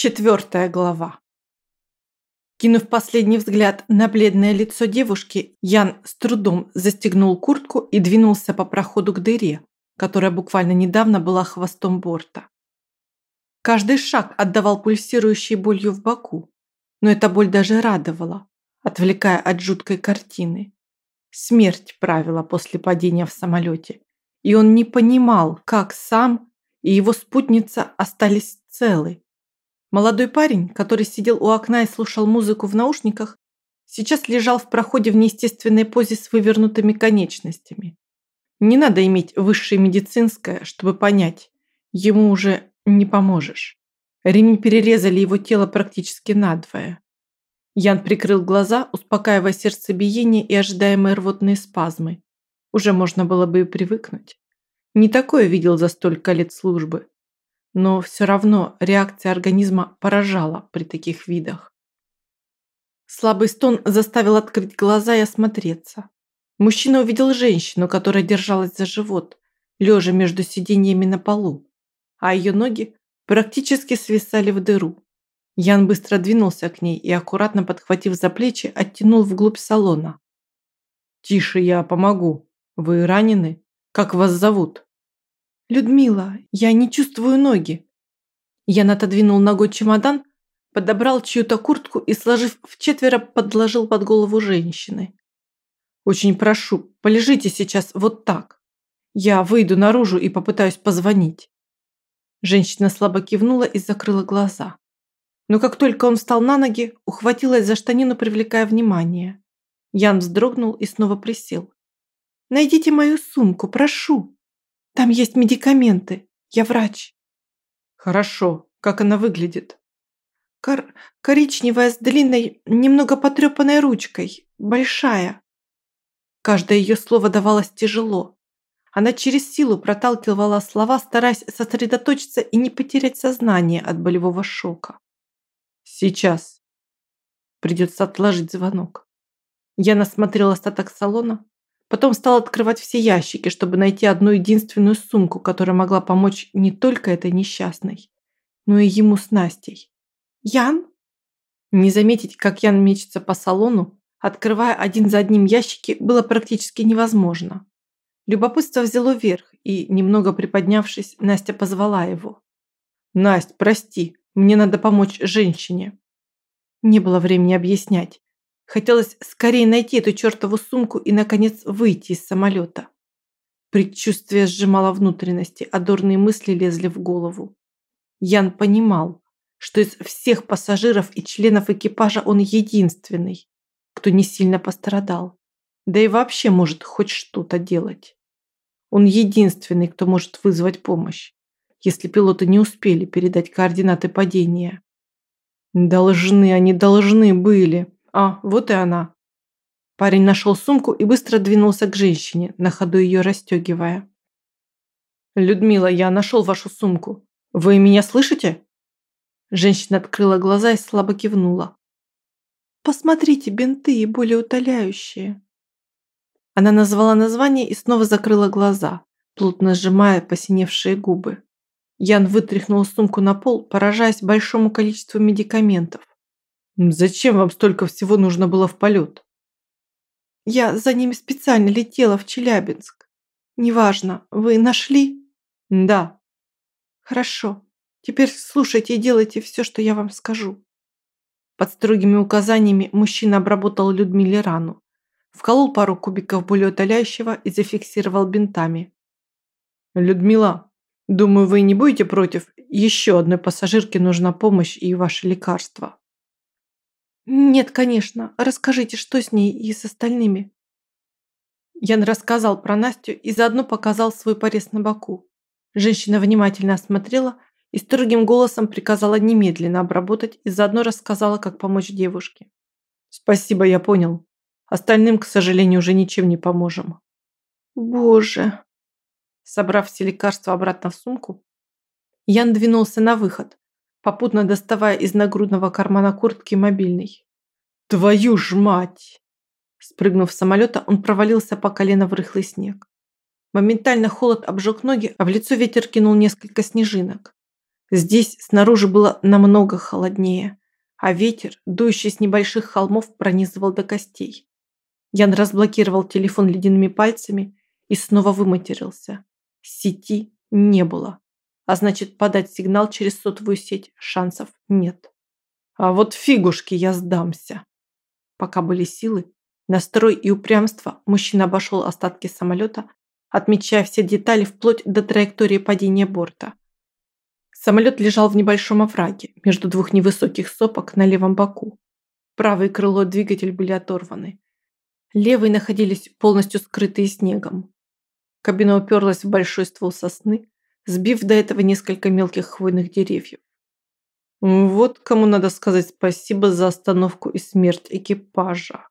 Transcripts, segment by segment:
Четвертая глава. Кинув последний взгляд на бледное лицо девушки, Ян с трудом застегнул куртку и двинулся по проходу к дыре, которая буквально недавно была хвостом борта. Каждый шаг отдавал пульсирующей болью в боку, но эта боль даже радовала, отвлекая от жуткой картины. Смерть правила после падения в самолете, и он не понимал, как сам и его спутница остались целы Молодой парень, который сидел у окна и слушал музыку в наушниках, сейчас лежал в проходе в неестественной позе с вывернутыми конечностями. Не надо иметь высшее медицинское, чтобы понять, ему уже не поможешь. Ремни перерезали его тело практически надвое. Ян прикрыл глаза, успокаивая сердцебиение и ожидаемые рвотные спазмы. Уже можно было бы и привыкнуть. Не такое видел за столько лет службы но все равно реакция организма поражала при таких видах. Слабый стон заставил открыть глаза и осмотреться. Мужчина увидел женщину, которая держалась за живот, лежа между сиденьями на полу, а ее ноги практически свисали в дыру. Ян быстро двинулся к ней и, аккуратно подхватив за плечи, оттянул вглубь салона. «Тише, я помогу. Вы ранены? Как вас зовут?» «Людмила, я не чувствую ноги». Я отодвинул ногой чемодан, подобрал чью-то куртку и, сложив в четверо, подложил под голову женщины. «Очень прошу, полежите сейчас вот так. Я выйду наружу и попытаюсь позвонить». Женщина слабо кивнула и закрыла глаза. Но как только он встал на ноги, ухватилась за штанину, привлекая внимание. Ян вздрогнул и снова присел. «Найдите мою сумку, прошу!» Там есть медикаменты. Я врач. Хорошо. Как она выглядит? Кор коричневая с длинной, немного потрепанной ручкой. Большая. Каждое ее слово давалось тяжело. Она через силу проталкивала слова, стараясь сосредоточиться и не потерять сознание от болевого шока. Сейчас. Придется отложить звонок. Я насмотрел остаток салона, Потом стал открывать все ящики, чтобы найти одну единственную сумку, которая могла помочь не только этой несчастной, но и ему с Настей. «Ян?» Не заметить, как Ян мечется по салону, открывая один за одним ящики, было практически невозможно. Любопытство взяло верх, и, немного приподнявшись, Настя позвала его. «Насть, прости, мне надо помочь женщине». Не было времени объяснять. Хотелось скорее найти эту чертову сумку и, наконец, выйти из самолета. Предчувствие сжимало внутренности, а дурные мысли лезли в голову. Ян понимал, что из всех пассажиров и членов экипажа он единственный, кто не сильно пострадал, да и вообще может хоть что-то делать. Он единственный, кто может вызвать помощь, если пилоты не успели передать координаты падения. Должны они, должны были. А, вот и она. Парень нашел сумку и быстро двинулся к женщине, на ходу ее расстегивая. «Людмила, я нашел вашу сумку. Вы меня слышите?» Женщина открыла глаза и слабо кивнула. «Посмотрите, бинты и более утоляющие». Она назвала название и снова закрыла глаза, плотно сжимая посиневшие губы. Ян вытряхнул сумку на пол, поражаясь большому количеству медикаментов. Зачем вам столько всего нужно было в полет? Я за ними специально летела в Челябинск. Неважно, вы нашли? Да. Хорошо. Теперь слушайте и делайте все, что я вам скажу. Под строгими указаниями мужчина обработал Людмиле рану, вколол пару кубиков болеутоляющего и зафиксировал бинтами. «Людмила, думаю, вы не будете против? Еще одной пассажирке нужна помощь и ваше лекарство». «Нет, конечно. Расскажите, что с ней и с остальными?» Ян рассказал про Настю и заодно показал свой порез на боку. Женщина внимательно осмотрела и строгим голосом приказала немедленно обработать и заодно рассказала, как помочь девушке. «Спасибо, я понял. Остальным, к сожалению, уже ничем не поможем». «Боже!» Собрав все лекарства обратно в сумку, Ян двинулся на выход, попутно доставая из нагрудного кармана куртки мобильный. «Твою ж мать!» Спрыгнув с самолета, он провалился по колено в рыхлый снег. Моментально холод обжег ноги, а в лицо ветер кинул несколько снежинок. Здесь снаружи было намного холоднее, а ветер, дующий с небольших холмов, пронизывал до костей. Ян разблокировал телефон ледяными пальцами и снова выматерился. Сети не было, а значит подать сигнал через сотовую сеть шансов нет. А вот фигушки я сдамся. Пока были силы, настрой и упрямство, мужчина обошел остатки самолета, отмечая все детали вплоть до траектории падения борта. Самолет лежал в небольшом овраге между двух невысоких сопок на левом боку. Правый крыло двигатель были оторваны. Левые находились полностью скрытые снегом. Кабина уперлась в большой ствол сосны, сбив до этого несколько мелких хвойных деревьев. Вот кому надо сказать спасибо за остановку и смерть экипажа.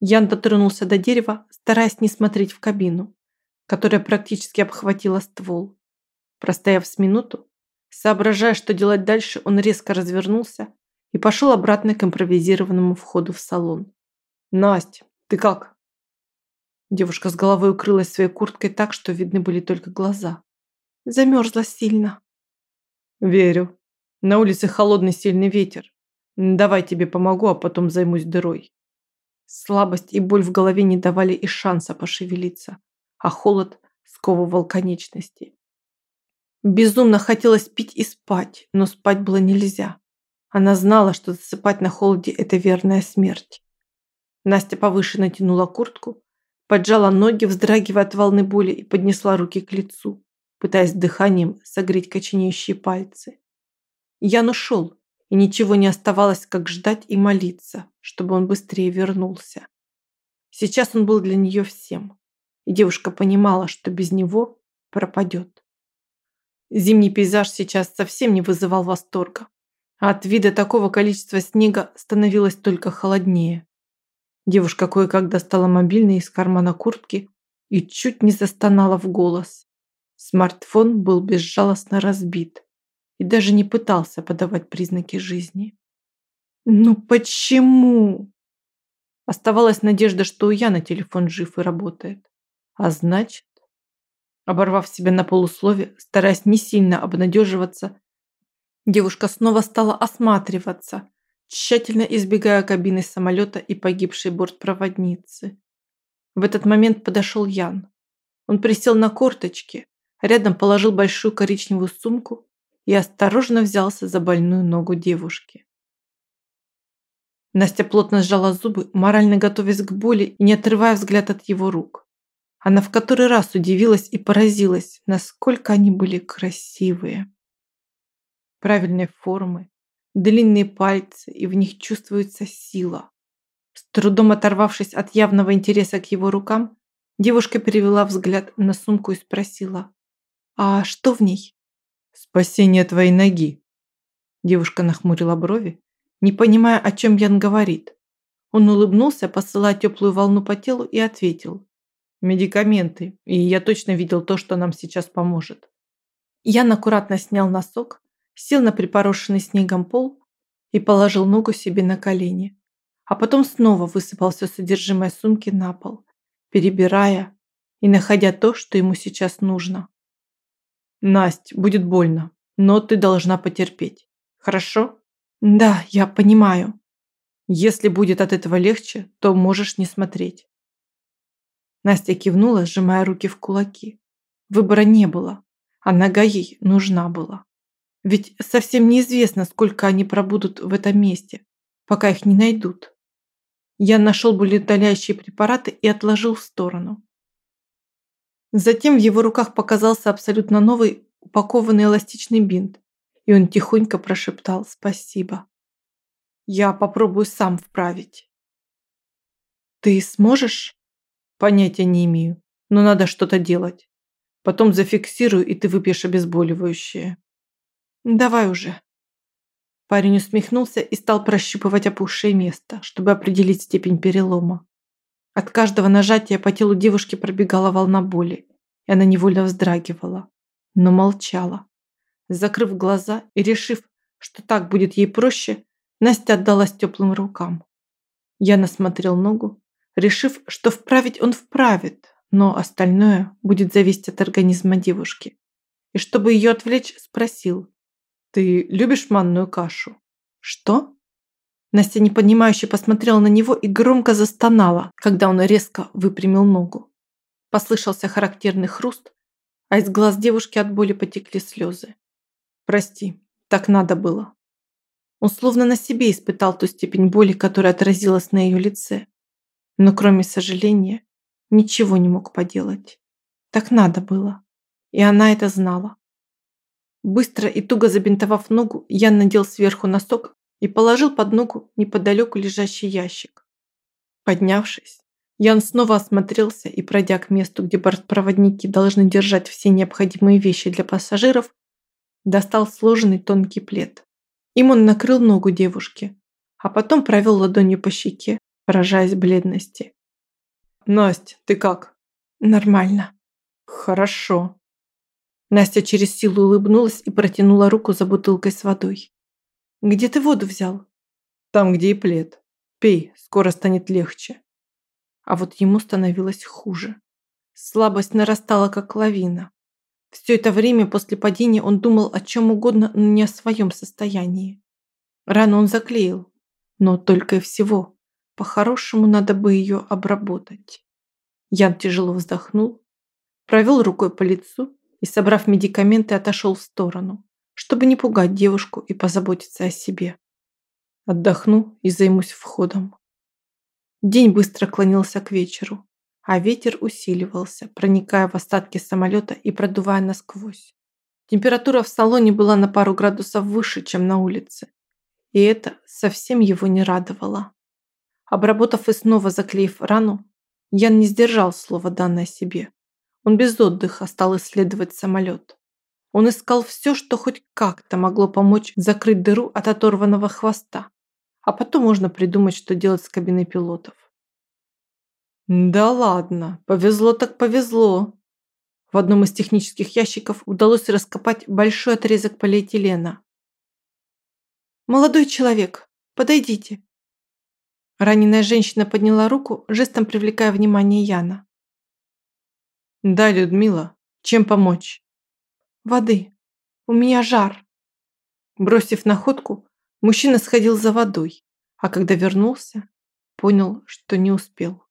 Ян дотронулся до дерева, стараясь не смотреть в кабину, которая практически обхватила ствол. Простояв с минуту, соображая, что делать дальше, он резко развернулся и пошел обратно к импровизированному входу в салон. «Настя, ты как?» Девушка с головой укрылась своей курткой так, что видны были только глаза. Замерзла сильно. «Верю», на улице холодный сильный ветер. Давай тебе помогу, а потом займусь дырой. Слабость и боль в голове не давали и шанса пошевелиться, а холод сковывал конечности. Безумно хотелось пить и спать, но спать было нельзя. Она знала, что засыпать на холоде – это верная смерть. Настя повыше натянула куртку, поджала ноги, вздрагивая от волны боли и поднесла руки к лицу, пытаясь дыханием согреть коченеющие пальцы. Ян ушел, и ничего не оставалось, как ждать и молиться, чтобы он быстрее вернулся. Сейчас он был для нее всем, и девушка понимала, что без него пропадет. Зимний пейзаж сейчас совсем не вызывал восторга, а от вида такого количества снега становилось только холоднее. Девушка кое-как достала мобильный из кармана куртки и чуть не застонала в голос. Смартфон был безжалостно разбит и даже не пытался подавать признаки жизни. Ну почему? Оставалась надежда, что у Яна телефон жив и работает. А значит, оборвав себя на полуслове, стараясь не сильно обнадеживаться, девушка снова стала осматриваться, тщательно избегая кабины самолета и погибшей бортпроводницы. В этот момент подошел Ян. Он присел на корточки, рядом положил большую коричневую сумку и осторожно взялся за больную ногу девушки. Настя плотно сжала зубы, морально готовясь к боли и не отрывая взгляд от его рук. Она в который раз удивилась и поразилась, насколько они были красивые. Правильной формы, длинные пальцы, и в них чувствуется сила. С трудом оторвавшись от явного интереса к его рукам, девушка перевела взгляд на сумку и спросила, «А что в ней?» Спасение твоей ноги. Девушка нахмурила брови, не понимая, о чем Ян говорит. Он улыбнулся, посылая теплую волну по телу и ответил. Медикаменты, и я точно видел то, что нам сейчас поможет. Ян аккуратно снял носок, сел на припорошенный снегом пол и положил ногу себе на колени. А потом снова высыпал все содержимое сумки на пол, перебирая и находя то, что ему сейчас нужно. Насть, будет больно, но ты должна потерпеть. Хорошо? Да, я понимаю. Если будет от этого легче, то можешь не смотреть. Настя кивнула, сжимая руки в кулаки. Выбора не было, а нога ей нужна была. Ведь совсем неизвестно, сколько они пробудут в этом месте, пока их не найдут. Я нашел болеутоляющие препараты и отложил в сторону. Затем в его руках показался абсолютно новый упакованный эластичный бинт, и он тихонько прошептал «Спасибо». «Я попробую сам вправить». «Ты сможешь?» «Понятия не имею, но надо что-то делать. Потом зафиксирую, и ты выпьешь обезболивающее». «Давай уже». Парень усмехнулся и стал прощупывать опухшее место, чтобы определить степень перелома. От каждого нажатия по телу девушки пробегала волна боли, и она невольно вздрагивала, но молчала. Закрыв глаза и решив, что так будет ей проще, Настя отдалась теплым рукам. Я насмотрел ногу, решив, что вправить он вправит, но остальное будет зависеть от организма девушки. И чтобы ее отвлечь, спросил, Ты любишь манную кашу? Что? Настя непонимающе посмотрела на него и громко застонала, когда он резко выпрямил ногу. Послышался характерный хруст, а из глаз девушки от боли потекли слезы. Прости, так надо было. Он словно на себе испытал ту степень боли, которая отразилась на ее лице. Но кроме сожаления, ничего не мог поделать. Так надо было. И она это знала. Быстро и туго забинтовав ногу, Ян надел сверху носок и положил под ногу неподалеку лежащий ящик. Поднявшись, Ян снова осмотрелся и, пройдя к месту, где бортпроводники должны держать все необходимые вещи для пассажиров, достал сложенный тонкий плед. Им он накрыл ногу девушки, а потом провел ладонью по щеке, поражаясь бледности. «Насть, ты как?» «Нормально». «Хорошо». Настя через силу улыбнулась и протянула руку за бутылкой с водой. «Где ты воду взял?» «Там, где и плед. Пей, скоро станет легче». А вот ему становилось хуже. Слабость нарастала, как лавина. Все это время после падения он думал о чем угодно, но не о своем состоянии. Рану он заклеил, но только и всего. По-хорошему надо бы ее обработать. Ян тяжело вздохнул, провел рукой по лицу и, собрав медикаменты, отошел в сторону, чтобы не пугать девушку и позаботиться о себе. Отдохну и займусь входом. День быстро клонился к вечеру а ветер усиливался, проникая в остатки самолета и продувая насквозь. Температура в салоне была на пару градусов выше, чем на улице, и это совсем его не радовало. Обработав и снова заклеив рану, Ян не сдержал слова данное себе. Он без отдыха стал исследовать самолет. Он искал все, что хоть как-то могло помочь закрыть дыру от оторванного хвоста, а потом можно придумать, что делать с кабиной пилотов. Да ладно, повезло так повезло. В одном из технических ящиков удалось раскопать большой отрезок полиэтилена. «Молодой человек, подойдите». Раненая женщина подняла руку, жестом привлекая внимание Яна. «Да, Людмила, чем помочь?» «Воды. У меня жар». Бросив находку, мужчина сходил за водой, а когда вернулся, понял, что не успел.